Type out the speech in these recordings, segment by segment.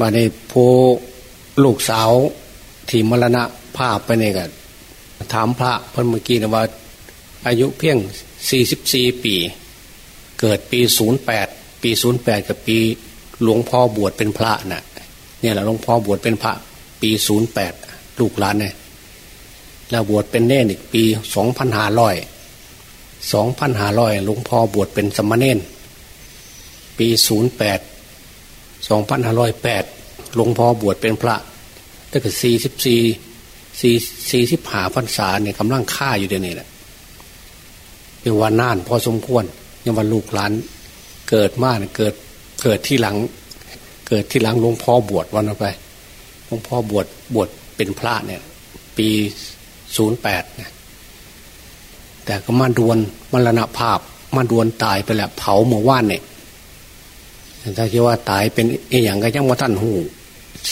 มาในโพลูกสาวที่มรณะภาพไปเนี่ยกันถามพระเพิ่นเมื่อกี้นะว่า อายุเพียงสี่สิบสี่ปี เกิดปีศูนย์แปดปีศูนย์แปดกับปีหลวงพ่อบวชเป็นพระนะ่ะ เนี่ยแหละหลวงพ่อบวชเป็นพระ ปีศูนย์แปดลูกหลานเนี่ยแล้วบวชเป็นเน่นอีกปีสองพันห้าร้อยสองพันห้าร้อยหลวงพ่อบวชเป็นสมณเณรปีศูนย์แปด สองพันห้าร้อยแปดหลวงพ่อบวชเป็นพระตั้งแต่สี่สิบสี่สี่สี่สิบหาพรรษาเนี่ยกำลังฆ่าอยู่เดี๋ยวนี้แหละเป็นวันนานพอสมควรยังวันลูกหลาน เกิดมาเนี่ยเกิดเกิดที่หลัง เกิดที่หลังหลวงพ่อบวชวันไปหลวงพ่อบวชบวชเป็นพระเนี่ย ปีศูนย์แปดเนี่ยแต่ก็มาดวนมรณภาพมาดวนตายไปแล้วเผาเมื่อว่านเนี่ย ถ้าคิดว่าตายเป็นอย่างก็ยังว่าท่านหู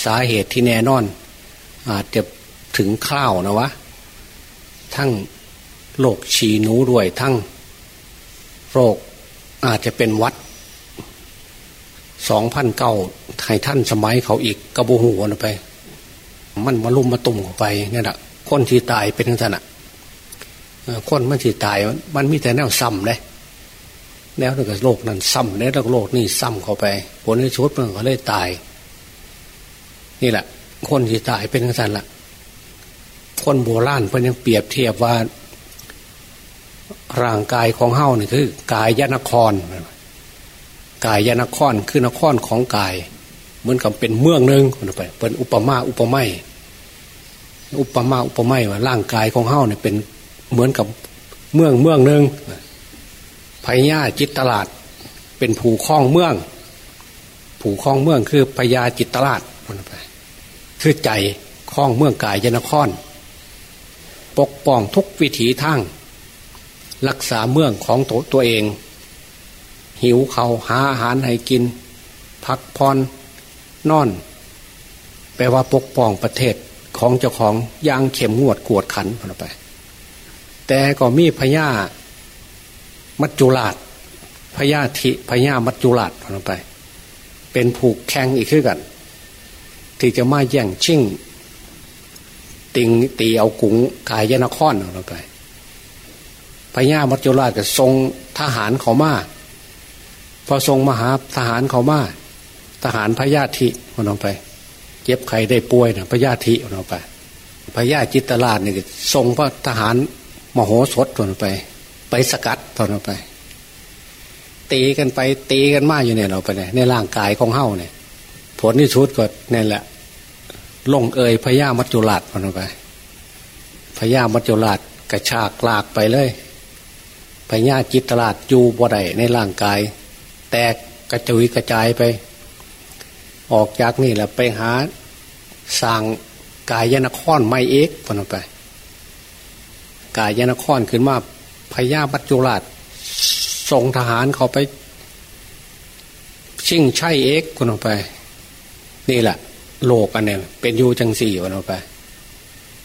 สาเหตุที่แน่นอน อาจจะถึงข้าวนะวะ ทั้งโรคฉีหนูด้วยทั้งโรคอาจจะเป็นวัดสองพันเก้าไทยท่านสมัยเขาอีกกระโบหัวไป มันมาลุ่มมาตุ่มเข้าไปนี่แหละคนที่ตายเป็นขนาดคนมันที่ตายมันมีแต่แนวซ้ำเลย แนวกับโลกนั้นซ้ำแล้วโลกนี่ซ้ำเข้าไป ผลที่ชุดมันก็เลยตาย นี่แหละ คนที่ตายเป็นขนาดละคนโบราณเพิ่นยังเปรียบเทียบว่า ร่างกายของเฮ้านี่คือกายยนครกายยนครคือนครของกาย เหมือนกับเป็นเมืองหนึ่งคนไปเป็นอุปมาอุปไมยอุปมาอุปไมยว่าร่างกายของเฮ้าเนี่ยเป็นเหมือนกับเมืองเมืองหนึ่ง พญาจิตตลาด เป็นผูคล้องเมือง ผูคล้องเมืองคือพญาจิตตลาดคือใจคล้องเมืองกายยนคร ปกป้องทุกวิถีทางรักษาเมืองของตัวตัวเอง หิวเขาหาอาหารให้กิน พักพรนอน แปลว่าปกป้องประเทศของเจ้าของย่างเข็มงวดกวดขันพอไป แต่ก็มีพญา มัจจุราชพญาธิพญามัจจุราชพอไป เป็นผูกแข่งอีกขึ้นกัน ที่จะมาแย่งชิ่ง ติงตีเอากุงกายยนครเราไปพญามัจจุราชก็ทรงทหารเขามาพอทรงมหาทหารเขามาทหารพญาธิมันไป เจ็บใครได้ป่วยนะพญาธิมันไปพญาจิตราชเนี่ยทรงพระทหารมโหสถทนไป ไปสกัดทนไป ตีกันไปตีกันมากอยู่เนี่ยเราไปเนี่ยในร่างกายของเฮ้าเนี่ย ผลที่ชุดก็นี่แหละลงเอยพญามัจจุราชมันไปพญามัจจุราชกระชากลากไปเลยพญาจิตราชอยู่บ่ได้ในร่างกาย แตกกระจุยกระจายไป ออกจากนี่แหละไปหาสร้างกายยนครไม่เอกพนไป กายยนครขึ้นมา พญาบัจจุราชส่งทหารเขาไป ชิงใช่เอกคนออกไป นี่แหละ โลกอันเนี้เป็นอยู่จังสี่คนออกไป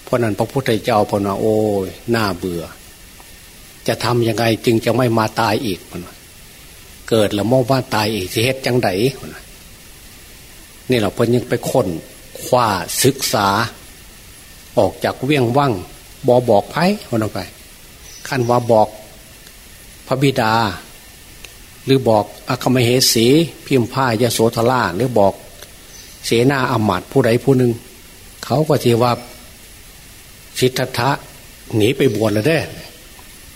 เพราะนั้นพระพุทธเจ้าพนาโอ้ยน่าเบื่อ จะทำยังไงจึงจะไม่มาตายอีกมันเกิดแล้วมองว่าตายอีกเหตุจังไดนี่เราเพิ่นยังไปค้นคว้าศึกษา ออกจากเวียงว่างบอบอกไพ่คนออกไป ขั้นว่าบอกพระบิดา หรือบอกอคมเหสีพิมพายโสธราหรือบอกเสนาอมาตผู้ใดผู้หนึ่ง เขาก็ทีว่าสิทธัตถะหนีไปบวชแล้วได้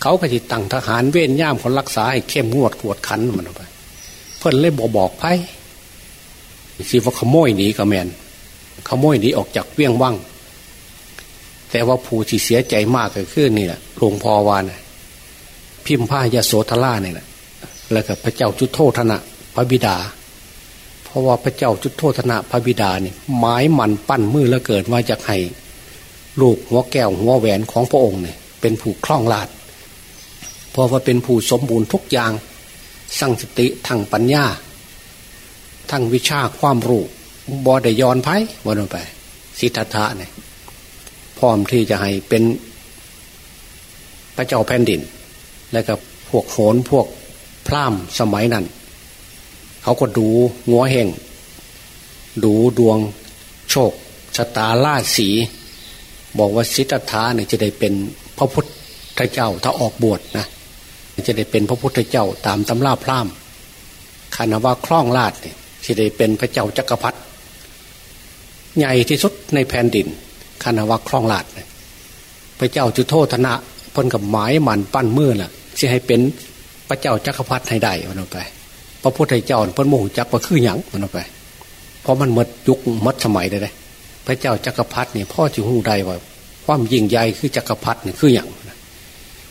เขาก็จิตั้งทหารเว้นย่ามคนรักษาให้เข้มงวดกวดขันมันไปเพื่นเลยบอกบอกไพ่สิว่าขโมยหนีกระแมนขโมยหนีออกจากเวียงว่าง แต่ว่าผู้ที่เสียใจมากก็คือนี่แหละหลวงพ่อวานพิมพ์ผ้ายาโสธราเนี่ยแหละแล้วก็พระเจ้าจุดโทษนะพระบิดา เพราะว่าพระเจ้าจุดโทษนะพระบิดาเนี่ยไม้มันปั้นมือแล้วเกิดว่าจะให้ลูกหัวแก้วหัวแหวนของพระองค์เนี่ยเป็นผู้คล่องลาดพราะว่าเป็นผู้สมบูรณ์ทุกอย่างสั่งสติทางปัญญาทั้งวิชาความรู้บอดย้อนไพ่วันไป สิทธะเนี่ย พร้อมที่จะให้เป็นพระเจ้าแผ่นดิน และกับพวกโหนพวกพร่ำสมัยนั้น เขาก็ดูงัวเฮงดูดวงโชคชะตาล่าสี บอกว่าสิทธัตถะเนี่ยจะได้เป็นพระพุทธเจ้าถ้าออกบวชนะจะได้เป็นพระพุทธเจ้าตามตำราพราหมคานว่าคล่องลาดเนี่ยจะได้เป็นพระเจ้าจักรพรรดิใหญ่ที่สุดในแผ่นดิน คาว่าคลองลาดพระเจ้าจุโธธนะพ้นกับหมายมันปั้นมือล่ะจะให้เป็นพระเจ้าจักรพรรดิให้ได้มันออกไป พระพุทธเจ้าพ้นโมหจักว่าคือหยังมันออกไป เพราะมันมดยุคมดสมัยได้เลยพระเจ้าจักรพรรดิเนี่ยพ่อจิหูใดว่า ความยิ่งใหญ่คือจักรพรรดิเนี่ยคืออย่าง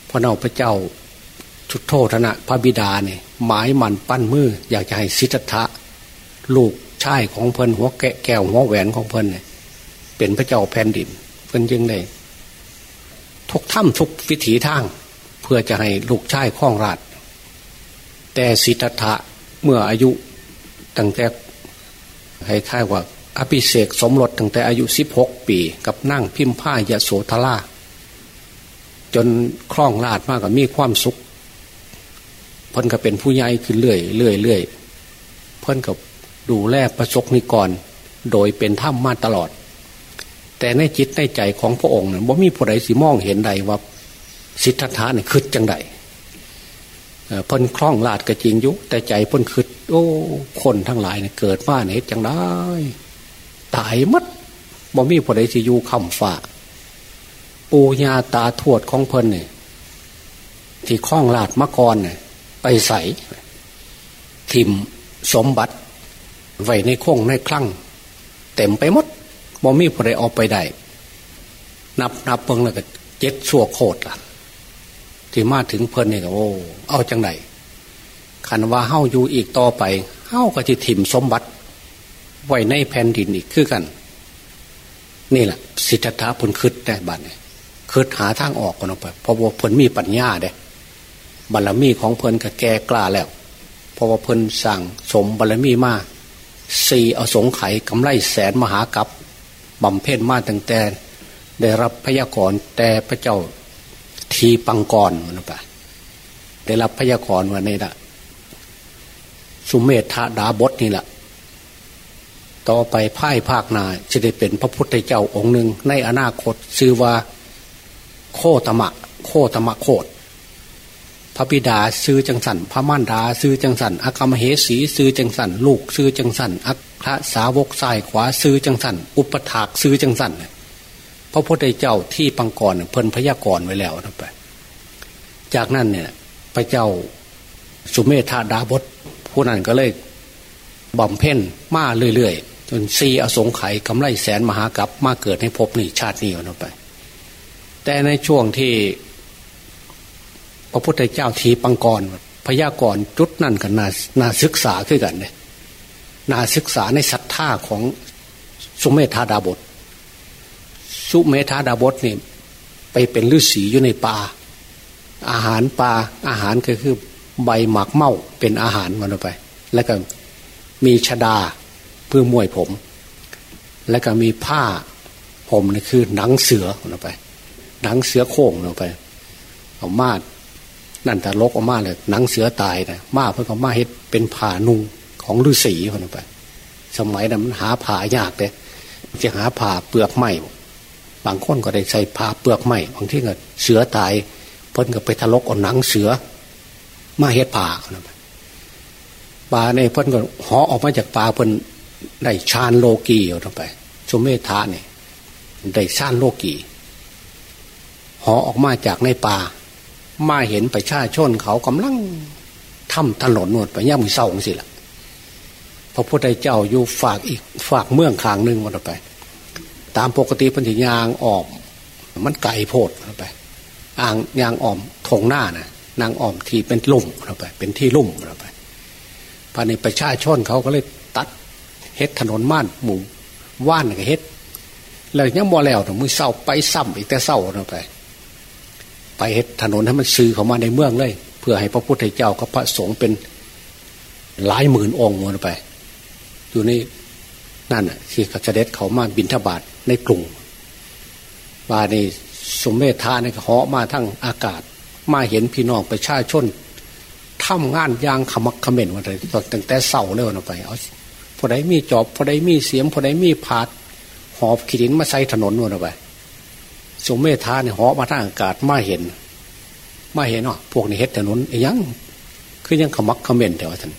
พระเนาพระเจ้าชุดโทษนะพระบิดาเนี่ยหมายมันปั้นมือ อยากจะให้สิทธะลูกชายของเพลินหัวแกะแก้วหัวแหวนของเพลินเนี่ย เป็นพระเจ้าแผ่นดินเพิ่นยังได้ทุกถ้ำทุกวิถีทาง เพื่อจะให้ลูกชายคล้องราชแต่สิทธัตถะเมื่ออายุตั้งแต่ให้ค่ายว่าอภิเษกสมรสตั้งแต่อายุสิบหกปี กับนั่งพิมพ์ผ้ายาโสธราจนคล่องราดมากกับมีความสุข เพิ่นก็เป็นผู้ใหญ่ขึ้นเรื่อยเรื่อยเรื่อยเพิ่นกับดูแลประสบนิกร โดยเป็นถ้ำมาตลอด แต่ในจิตในใจของพระองค์เนี่ยบ่มีผู้ใดสิมองเห็นใดว่าสิทธัตถะเนี่ยคืดจังใดเพิ่นคล่องลาดก็จริงยุ แต่ใจเพิ่นคืดโอ้คนทั้งหลายเนี่ยเกิดมาเนี่ยจังได้ตายมัดบ่มีผู้ใดสิอยู่คำฝ่าปูญาตาทวดของเพิ่นเนี่ยที่คล้องลาดมะกรเนี่ยไปใส่ทิมสมบัติไว้ในคงในคลั่งเต็มไปหมด บ่มีผู้ใดออกไปได้ นับนับเพิ่งแล้วก็เจ็ดชั่วโคตรล่ะ ที่มาถึงเพิ่นเนี่ยก็โอ้เอาจังไหนขันว่าเฮ้าอยู่อีกต่อไปเฮ้าก็จะถิ่มสมบัติ ไว้ในแผ่นดินอีกคือกัน นี่แหละสิทธัตถะผลคืดได้บัดเนี่ยคืดหาทางออกกันออกไปเพราะว่าเพิ่นมีปัญญาเด้บารมีของเพิ่นก็แก่กล้าแล้วเพราะว่าเพิ่นสั่งสมบารมีมาสี่อสงไขยกำไรแสนมหากัป บำเพ็ญมาตั้งแต่ ได้รับพยากรณ์แต่พระเจ้าทีปังกรมันไปะได้รับพยากรณ์ว่านี่ละสุเมธาดาบทนี่แหละต่อไปพ่ายภาคนาจะได้เป็นพระพุทธเจ้าองค์หนึ่งในอนาคตชื่อว่าโคตมะ โคตมะโคตพระบิดาซื้อจังสันพระม่ารดาซื้อจังสันอากรรมเหสีซื้อจังสันลูกซื้อจังสันอั คระสาวกซ้ายขวาซื้อจังสันอุปถากซื้อจังสันพระพุทธเจ้าที่ปังกรเพิ่นพยากรไว้แล้วนะไปจากนั้นเนี่ยพระเจ้าสุเมธาดาบทผู้นั้นก็เลยบำเพ็ญมาเรื่อยๆจนซีอสงไขยกำไรแสนมหากับมาเกิดให้พบนี่ชาตินี้นะไป แต่ในช่วงที่ พระพุทธเจ้าทีปังกรพยากรจุดนั่นกันนานาศึกษาขึ้นกันเลย นาศึกษาในศรัทธาของสุเมธาดาบทสุเมธาดาบทนี่ไปเป็นฤาษีอยู่ในป่าอาหารปลาอาหารก็คือใบหมากเมาเป็นอาหารมันไป แล้วก็มีชดาเพื่อมวยผม แล้วก็มีผ้าผมนี่คือหนังเสือมันไป หนังเสือโค้งลงไปเอามาดนั่นแต่ลกออกมาเลยหนังเสือตายนะมาเพื่อเขามาเฮ็ดเป็นผ่านุง ของฤาษีคนไป สมัยนั้นมันหาผ่ายากเลยจะหาผ่าเปลือกไม้บางคนก็ได้ใส่ผ่าเปลือกไม้บางที่ก็เสือตายเพิ่นก็ไปทะลกเอาหนังเสือ มาเฮ็ดผ่าคนไปปลาในเพิ่นก็หอออกมาจากปลาเพิ่นได้ชานโลกีออกไปชมเมธาเนี่ยได้ชานโลกีหอออกมาจากในป่ามาเห็นประชาชนเขากำลังทำถนนนวดไปย่ามือเศร้าสิละ่ะ พระพุทธเจ้าอยู่ฝากอีกฝากเมืองขางหนึ่งมันไป ตามปกติพันธิยางออมมันไก่โพดไป อ่างยางออมทงหน้านะนางออมที่เป็นลุ่มเราไป เป็นที่ลุ่มเราไปภายในประชาชนเขาก็เลยตัดเฮ็ดถนนม่านหมู่ว่านกับเฮ็ดแล้วยังบ่แล้วมือเศร้าไปซ้ำอีกแต่เศร้าเราไป ไปเฮ็ดถนนให้มันซื้อเข้ามาในเมืองเลย เพื่อให้พระพุทธเจ้ากับพระสงฆ์เป็นหลายหมื่นองค์มันไป อยู่ในนั่นอะที่เสด็จเขามาบินทบาทในกรุงบาในสมเมธาในเหาะมาทั้งอากาศ มาเห็นพี่น้องประชาชนทำงานยางขมักขม้นวันเลยตั้งแต่เสาเลยวันไปเอาพอได้มีจอบพอได้มีเสียมพอได้มีผาดหอบขีดินมาใส่ถนนวันไปสมเมธาเนี่ยหอมาทางอากาศมาเห็น มาเห็นอะพวกนี้เฮ็ดถนนยังคือยังขมักขมันแต่ว่าท่าน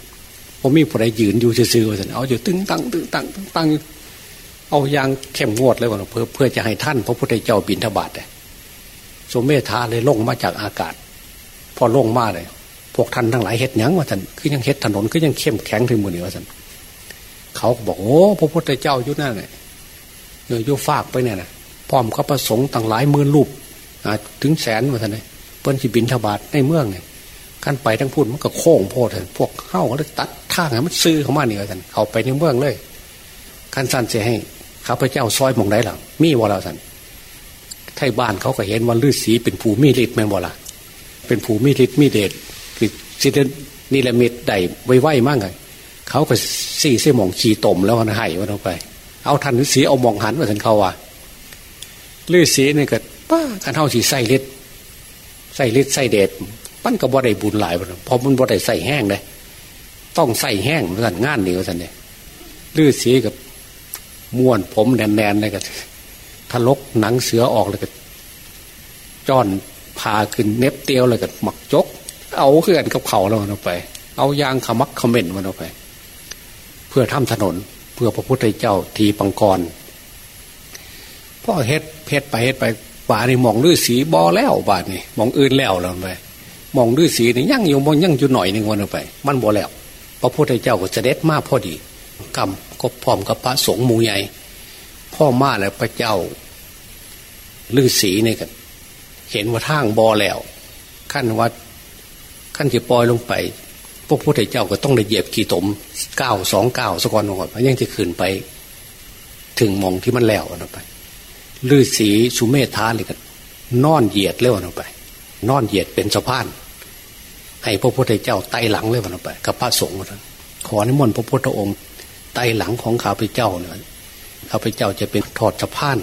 ผมมีผู้ใดยืนอยู่ซื่อๆว่าท่านเอาอยู่ตึงตังตึงตังตึงตังเอายางเข้มงวดเลยว่าเพื่อเพื่อจะให้ท่านพระพุทธเจ้าบินทบาทเลยสมเมธาเลยลงมาจากอากาศ พอลงมาเลยพวกท่านทั้งหลายเฮ็ดยังว่าท่านคือยังเฮ็ดถนนคือยังเข้มแข็งถึงมือนี่ว่าท่านเขาบอกโอ้พระพุทธเจ้าอยู่นั่นเลยเนื้อโยฟากไปเนี่ยนะพร้อมก็ประสงค์ต่างหลายหมื่นรูปถึงแสนว่าท่านเลยเปิ้นสิบินทบาทในเมืองเนี่ย ขั้นไปทั้งพูดมันก็โค้งโพดพวกเข้าก็เลยตัดท่างมันซื้อเข้ามาเนี่ยท่านเขาไปในเมืองเลยขั้นสั้นเสียให้ข้าพเจ้าซอยมองได้หรอมีวอลาสันไทยบ้านเขาก็เห็นว่าฤาษีเป็นผู้มีฤทธิ์แม่นวละเป็นผู้มีฤทธิ์มีเดชคือสิเดนี่แหละเม็ดใดไวไวมากเลยเขาก็สี่เส้มองขี่ตมแล้วนะให้วันเอาไป เอาทันฤาษีเอามองหันมาทันเขาว่าฤาษีนี่ยก็ป้ากันเท่าสีใส่ฤทธิ์ใส่ฤทธิ์ใส่เดช ปั้นกับบ่ได้บุญหลายเพราะมันบ่ได้ใส่แห้งเลยต้องใส่แห้งมันงานนี่ว่าสันเนี่ยฤาษีกับม้วนผมแน่นๆเลยก็ทะลกหนังเสือออกเลยก็จ้อนพาขึ้นเน็บเตียวเลยก็หมักจก เอาเขื่อนกับเขาเราเอาไป เอายางขมักขมันมันเอาไป เพื่อทำถนนเพื่อพระพุทธเจ้าทีปังกรพ่อเฮ็ดเพชรไปเฮ็ดไปป่านี่มองด้วยสีบอแล้วบาดนี่มองอื่นแล้วเราไป มองด้วยสีนี่ยั่งอยู่มองยั่งอยู่หน่อยหนึ่งวันไป มันบอแล้ว พระพุทธเจ้าก็จะเด็ดมากพอดีกรรมก็พร้อมกับพระสงฆ์มูใหญ่พ่อมาแล้วพระเจ้าฤาษีนี่กันเห็นว่าทางบอแล้ว ขั้นวัดขั้นจะปล่อยลงไป พวกพุทธเจ้าก็ต้องได้เหยียบกี่ตมเก้าสองเก้าสกอนลงไปยังจะขึ้นไป ถึงมองที่มันแล้วนะไปฤาษีสุเมธาเลยกันนอนเหยียดเร็วนะไป นอนเหยียดเป็นสะพาน ให้พระพุทธเจ้าไต่หลังเลยวันไปกับพระสงฆ์นขอนิมนต์พระพุทธองค์ไต่หลังของข้าพเจ้าเนี่ยข้าพเจ้าจะเป็นถอดสะพาน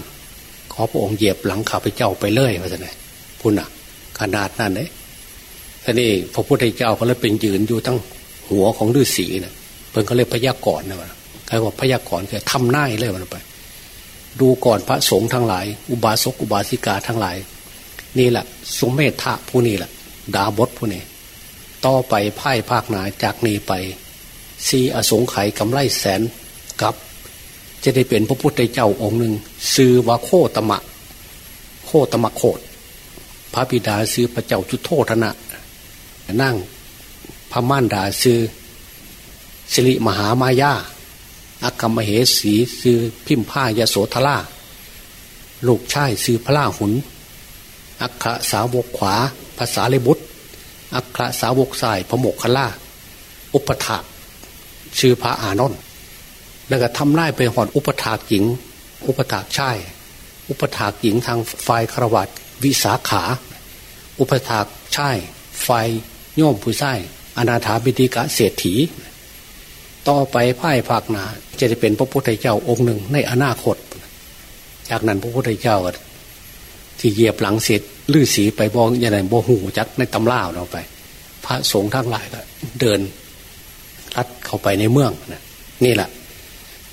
ขอพระองค์เหยียบหลังข้าพเจ้าไปเลยว่าจะไหนพุ่นอะ ขนาดนั้นเลยท่านี่พระพุทธเจ้าก็เลยเป็นยืนอยู่ตั้งหัวของฤาษีนะเพิ่นก็เลยพยากรณ์นะว่าใครว่าพยากรณ์คือทำหน้าเลยมันไป ดูก่อนพระสงฆ์ทั้งหลาย อุบาสกอุบาสิกาทั้งหลาย นี่แหละสมเมธะผู้นี้แหละดาบทผู้นี้ ต่อไปไพ่ภาคหนาจากนี้ไปสีอสงไขยกำไรแสนกับ จะได้เป็นพระพุทธเจ้าองค์หนึ่งซื้อว่าโคตมะ โคตมะโคตพระบิดาซื้อพระเจ้าจุโธธนะนั่งพระม่านดาซื้อสิริมหามายาอักรมเหสีซื้อพิมพ์้ายโสธราลูกชายซื้อพระล่าหุนอัคสาวกขวาภาษาเลบุตร อัครสาวกสายพระโมกขล่าอุปถาชื่อพระอานนท์แล้วก็ทำไล่ไปหอนอุปถากหญิง อุปถากชายอุปถากหญิงทางฝ่ายครวัตวิสาขา อุปถากชายฝ่ายโยมผู้ชายอนาถาบิดิกะเศรษฐี ต่อไปพ่ายภาคนาจะได้เป็นพระพุทธเจ้าองค์หนึ่งในอนาคต จากนั้นพระพุทธเจ้าที่เหยียบหลังเสร็จ ลื้อสีไปบองอย่างไรโบหูจักในตำล่าเราไป พระสงฆ์ทั้งหลายก็เดินลัดเข้าไปในเมืองนะนี่แหละ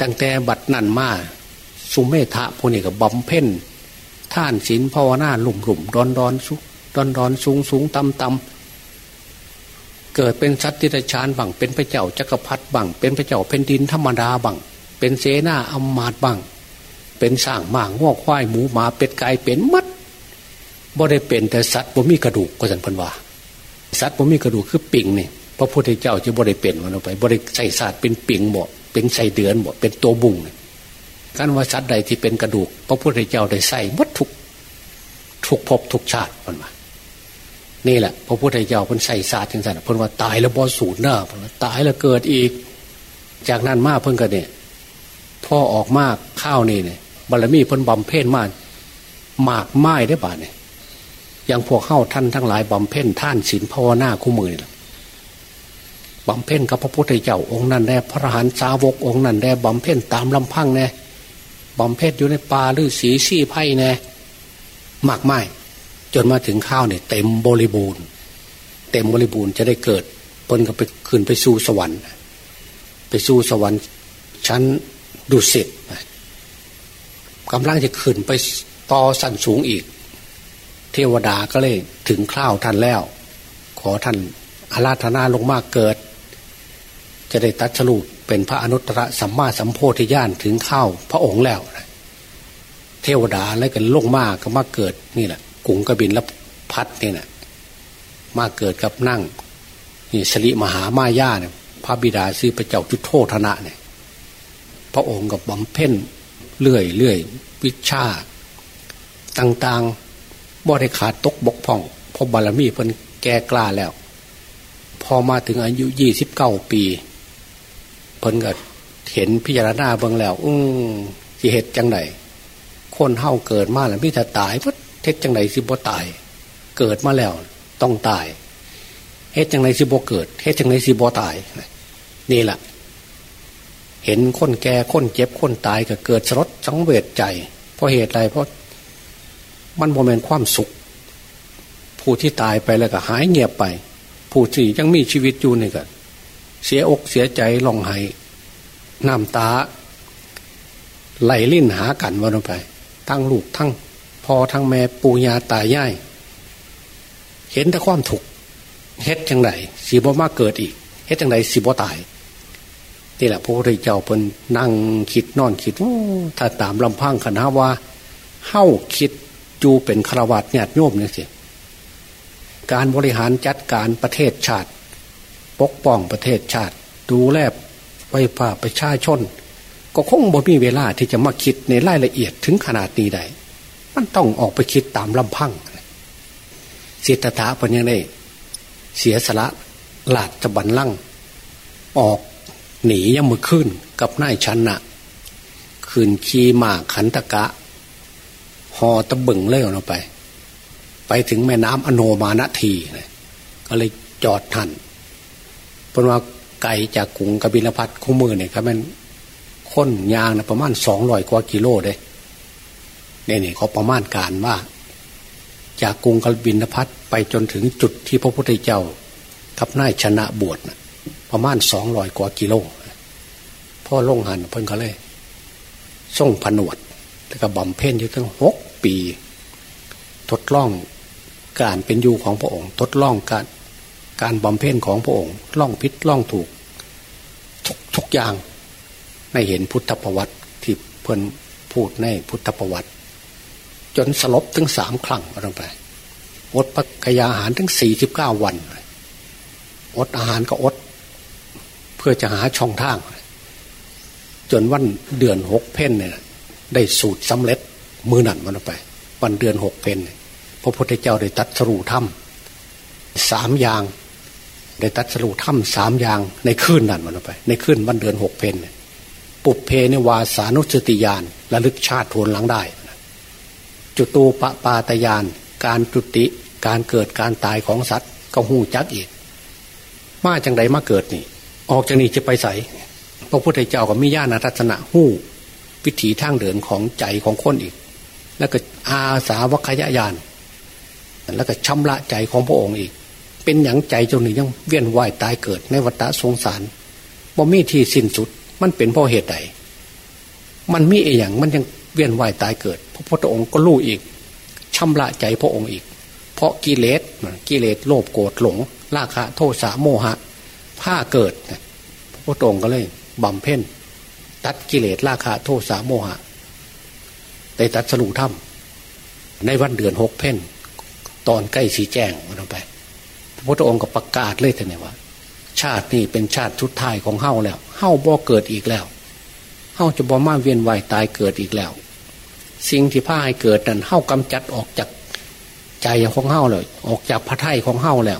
ตั้งแต่บัดนั่นมาสุเมธะพวกนี้กับบำเพ็ญท่านศีลภาวนาหลุ่มหลุ่มดอนดอนสุดอนดอนสูงสูงต่ำต่ำเกิดเป็นสัตว์ที่ชานบังเป็นพระเจ้าจักรพรรดิบังเป็นพระเจ้าแผ่นดินธรรมดาบังเป็นเสนาอมมาตบังเป็นสร้างหมางงอกควายหมูหมาเป็ดไก่เป็นมัด บ่ได้เป็นแต่สัตว์บ่มีกระดูกก็สันพันว่าสัตว์บ่มีกระดูกคือปิ่งนี่พระพุทธเจ้าจะบริเป็นมันออกไปบริใส่ศาสตร์เป็นปิงหมดเป็นใส่เดือนหมดเป็นตัวบุ้งการว่าสัตว์ใดที่เป็นกระดูก พระพุทธเจ้าได้ใส่วัตถุทุกภพทุกชาติมันมานี่แหละ พระพุทธเจ้าเป็นใส่ศาสตร์อย่างนั้นเพิ่นว่าตายแล้วบอสูญเนอะตายแล้วเกิดอีก จากนั้นมาเพิ่นกันเนี่ยพ่อออกมากข้าวนี่เนี่ยบารมีเพิ่นบำเพ็ญมากหมากไม้ได้ป่ะเนี่ย อย่างพวกเข้าท่านทั้งหลายบำเพ็ญท่านศีลภาวนาคู่มือนี่ยบำเพ็ญกับพระพุทธเจ้าองค์นั้นแน่พระหันสาวกองค์นั้นแน่บำเพ็ญตามลำพังแน่บำเพ็ญอยู่ในป่าหรือสีซี่ไพ่แน่มากไม่จนมาถึงข้าวเนี่ยเต็มบริบูรณ์ เต็มบริบูรณ์จะได้เกิดเพิ่นก็ไปขึ้นไปสู่สวรรค์ ไปสู่สวรรค์ชั้นดุสิตกำลังจะขึ้นไปต่อสั้นสูงอีก เทวดาก็เลยถึงคราวท่านแล้ว ขอท่านอาราธนาลงมาเกิด จะได้ตัดสรุปเป็นพระอนุตตรสัมมาสัมโพธิญาณถึงข้าวพระองค์แล้ว เทวดาแล้วกันลงมาก็มาเกิดนี่แหละกุงกระบินและพัดนี่แหละมาเกิดกับนั่งนี่สริมหามายาเนี่ยพระบิดาซื้อพระเจ้าจุโธธนะเนี่ยพระองค์กับบำเพ็ญเลื่อยเลื่อยวิชาต่างๆ บ่ได้ขาดตกบกพ่องเพราะบารมีเพิ่นแก่กล้าแล้ว พอมาถึงอายุยี่สิบเก้าปีเพิ่นก็เห็นพิจารณาเบิ่งแล้ว อืมสิเหตุจังไหนคนเฮาเกิดมาแล้วมิถ้าตายเพิ่เท็จจังไหนสิบ่ตาย เกิดมาแล้ว ต้องตายเฮ็ดจังไหนสิบ่เกิดเฮ็ดจังไหนสิบ่ตายนี่แหละเห็นคนแก่คนเจ็บคนตายก็เกิดสลดสังเวชใจ เพราะเหตุใดเพราะ มันโมเมนความสุข ผู้ที่ตายไปแล้วก็หายเงียบไป ผู้ที่ยังมีชีวิตอยู่นี่ก็เสียอกเสียใจลองไห้น้ำตา ไหลลิ่นหากันวันไป ทั้งลูกทั้งพอทั้งแม่ปูยาตายายเห็นแต่ความถูกเฮ็ดจังไหนสีบ่มาเกิดอีกเฮ็ดจังไหนสีบ่ตายนี่แหละพระพุทธเจ้าเพิ่นนั่งคิดนอนคิดถ้าตามลำพังคณะว่าเฮ้าคิด จูเป็นครวัตญาติโยมเนี่ยสิการบริหารจัดการประเทศชาติ ปกป้องประเทศชาติ ดูแลไว้ผ่าประชาชน ก็คงบ่มีเวลาที่จะมาคิดในรายละเอียดถึงขนาดนี้ได้มันต้องออกไปคิดตามลำพังสิทธะเป็นยังไงเสียสละหลาดจะบันลั่ง ออกหนียังมือขึ้นกับนายชันนะคืนขี่มาขันตะกะ หอตะบึงเล่เราไป ไปถึงแม่น้ำอโนมาณทีก็เลยจอดทันเพราะว่าไกลจากกรุงกบิลพัทคู่มือเนี่ยครับมันค้นยางนะประมาณสองร้อยกว่ากิโลเลยเนี่ยเนี่ยเขาประมาณการว่า จากกรุงกบินพัทไปจนถึงจุดที่พระพุทธเจ้ากับนายชนะบวชนะประมาณสองร้อยกว่ากิโลพ่อลงหันเพิ่นเขาเลยส่งผนวด แล้วก็บำเพ็ญอยู่ตั้งหกปี ทดลองการเป็นอยู่ของพระองค์ ทดลองการการบำเพ็ญของพระองค์ล่องพิษล่องถูกทุกทุกอย่างในเห็นพุทธประวัติที่เพิ่นพูดในพุทธประวัติ จนสลบถึงสามครั้งลงไปอดปักยาอาหารถึงสี่สิบเก้าวันอดอาหารก็อด เพื่อจะหาช่องทาง จนวันเดือนหกเพ่นเนี่ย ได้สูตรสำเร็จมือหนันมันไป วันเดือนหกเพนพระพุทธเจ้าได้ตัดสรุถ้ำสามอย่าง ได้ตัดสรุถ้ำสามอย่าง ในคืนนั่นมันไป ในคืนวันเดือนหกเพนปุบเพนวาสานุสติยานระลึกชาติทวนหลังได้ จุตูปปาตยาน การจุติการเกิดการตายของสัตว์ก็หูจักอีกมาจังไดมาเกิดนี่ ออกจากนี้จะไปใส่พระพุทธเจ้าก็มีญาณทัศนะหู้ วิถีทางเดินของใจของคนอีก แล้วก็อาสาวคยายาน แล้วก็ชำระใจของพระองค์อีก เป็นอย่างใจจนหนึ่งยังเวียนว่ายตายเกิดในวัฏสงสารบ่มีที่สิ้นสุด มันเป็นเพราะเหตุใดมันมีเออย่างมันยังเวียนว่ายตายเกิด พระพุทธองค์ก็รู้อีกชำระใจพระองค์อีก เพราะกิเลสกิเลสโลภโกรธหลงราคะ โทสะโมหะผ้าเกิดพระพุทธองค์ก็เลยบำเพ็ญ ตัดกิเลสราคะโทสะโมหะได้ตัดสรุถ้ำในวันเดือนหกเพ่นตอนใกล้สีแจ้งมันไป พระพุทธองค์ก็ประกาศเลยท่านว่า ชาตินี้เป็นชาติชุดท้ายของเฮ้าแล้วเฮ้าบ่เกิดอีกแล้วเฮ้าจะบ่มาเวียนว่ายตายเกิดอีกแล้ว สิ่งที่พ่าให้เกิดนั้นเฮ้ากำจัดออกจากใจของเฮ้าเลย ออกจากพระไถ่ของเฮ้าแล้ว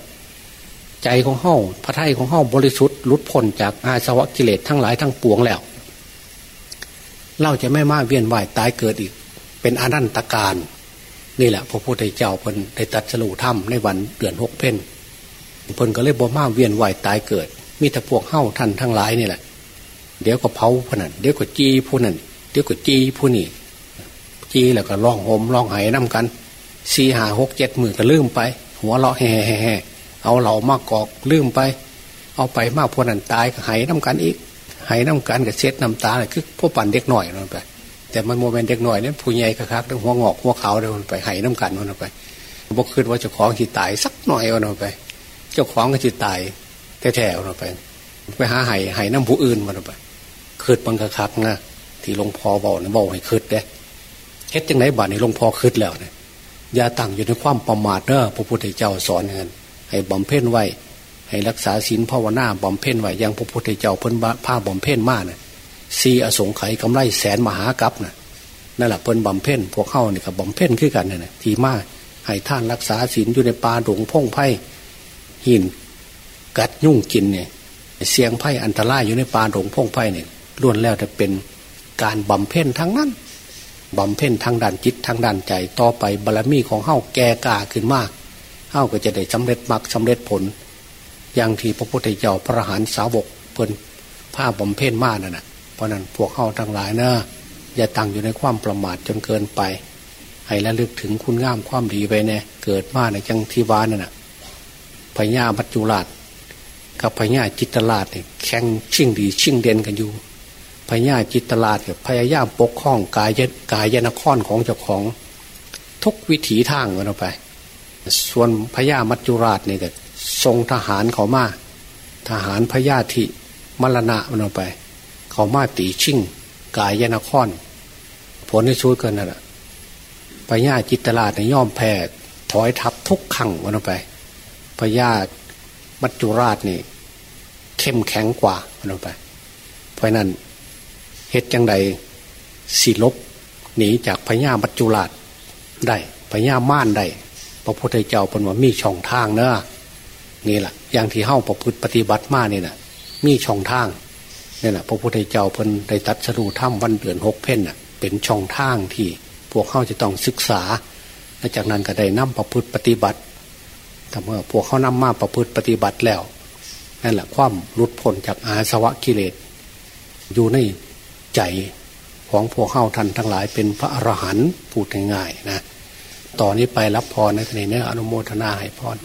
ใจของเฮ้าพระไถ่ของเฮ้าบริสุทธิ์ลุดพ้นจากอาสวะกิเลสทั้งหลายทั้งปวงแล้ว เราจะไม่มาเวียนว่ายตายเกิดอีก เป็นอนันตการนี่แหละพระพุทธเจ้าเพิ่นได้ตัดสรุถ้ำในวันเดือนหกเพนเพิ่นก็เลยบ่มาเวียนว่ายตายเกิด มีแต่พวกเฮ้าท่านทั้งหลายนี่แหละ เดี๋ยวก็เผาผู้นั้นเดี๋ยวก็จีผู้นั้นเดี๋ยวก็จีผู้นี้จีแล้วก็ร้องโหมร้องไห้น้ากันสี่หาหกเจ็ดหมื่นก็ลืมไป หัวเราะแห่แห่เอาเหล่ามากอกลืมไป เอาไปมากพวกนั้นตายก็ไห้น้ากันอีก ให้น้ำกันกับเช็ดน้ำตาคือพวกปั่นเด็กหน่อยนั่นไป แต่มันโมเมนต์เด็กหน่อยเนี่ยผู้ใหญ่คักๆหัวงอกหัวขาวเดินไปให้น้ำกันนั่นไปบอกคืนว่าเจ้าของจิตตายสักหน่อยวันไป เจ้าของก็จิตตายแท้ๆวันไป ไปหาห้ไห้น้ำผู้อื่นวันไปคืดมันคักๆนะที่หลวงพ่อบอกนะบอกให้คืดเด้เฮ็ดจังไหนบ้านนี้หลวงพ่อคืดแล้วเนี่ยอย่าตั้งอยู่ในความประมาทเนอะพระพุทธเจ้าสอนเงินให้บำเพ็ญไว้ ให้รักษาศีลภาวนาบำเพ็ญไว้ยังพระพุทธเจ้าเพิ่นผ้าบำเพ็ญมากเนี่ยสีอสงไขยกำไรแสนมหากัปน่ะนั่นแหละเพิ่นบำเพ็ญพวกเข้านี่กับบำเพ็ญขึ้นกันเนี่ยทีมากให้ท่านรักษาศีลอยู่ในป่าดงพงไพ่หินกัดยุ่งกินเนี่ยเสียงไพ่อันตรายอยู่ในป่าดงพงไพ่เนี่ยล้วนแล้วจะเป็นการบำเพ็ญทั้งนั้นบำเพ็ญทางด้านจิตทางด้านใจต่อไปบารรมีของเฮ้าแก่กาขึ้นมากเฮ้าก็จะได้สำเร็จมรรคสาเร็จผล อย่างที่พระพุทธเจ้าพระหานสาวกเพิ่นผ้าบำเพ็ญมากนั่นนะเพราะนั้นพวกเฮ้าทั้งหลายเนะอย่าตั้งอยู่ในความประมาทจนเกินไป ให้ระลึกถึงคุณงามความดีไปเนี่ยเกิดมาในจังทีวานนั่นนะพญามัจจุราชกับพญาจิตราชเนี่ยแข่งชิงดีชิงเด่นกันอยู่พญาจิตราชกับพยายามปกครองกายยกายยนครของเจ้าของทุกวิถีทางกันไป ส่วนพญามัจจุราชเนี่ยก็ ทรงทหารเขามาทหารพญาธิมรณะมันออกไป เขามาตีชิ่ง กายยนคร ผลที่ช่วยกันนั่นแหละพญาจิตราชเนี่ยย่อมแพ้ถอยทับทุกขังมันออกไปพญามัจจุราชนี่ เข้มแข็งกว่ามันไป เพราะนั้นเหตุจังใดสีลบหนีจากพญามัจจุราชได้พญาม่านได้พระพุทธเจ้าเป็นว่ามีช่องทางเนอะ นี่แหละอย่างที่เฮ้าประพฤติปฏิบัติมาเนี่ยนะมีช่องทางนี่แหละพระพุทธเจ้าเพิ่นได้ตัดสรุถ้ำวันเดือนหกเพ่นน่ะเป็นช่องทางที่พวกเขาจะต้องศึกษาและจากนั้นก็ได้นำประพฤติปฏิบัติแต่เมื่อพวกเขานำมาประพฤติปฏิบัติแล้วนั่นแหละความรุดพ้นจากอาสวะกิเลส อยู่ในใจของพวกเข้าทันทั้งหลายเป็นพระอรหันต์พูดง่ายๆนะต่อนนี้ไปรับพรในทะเลเนื้ออนุโมทนาให้พร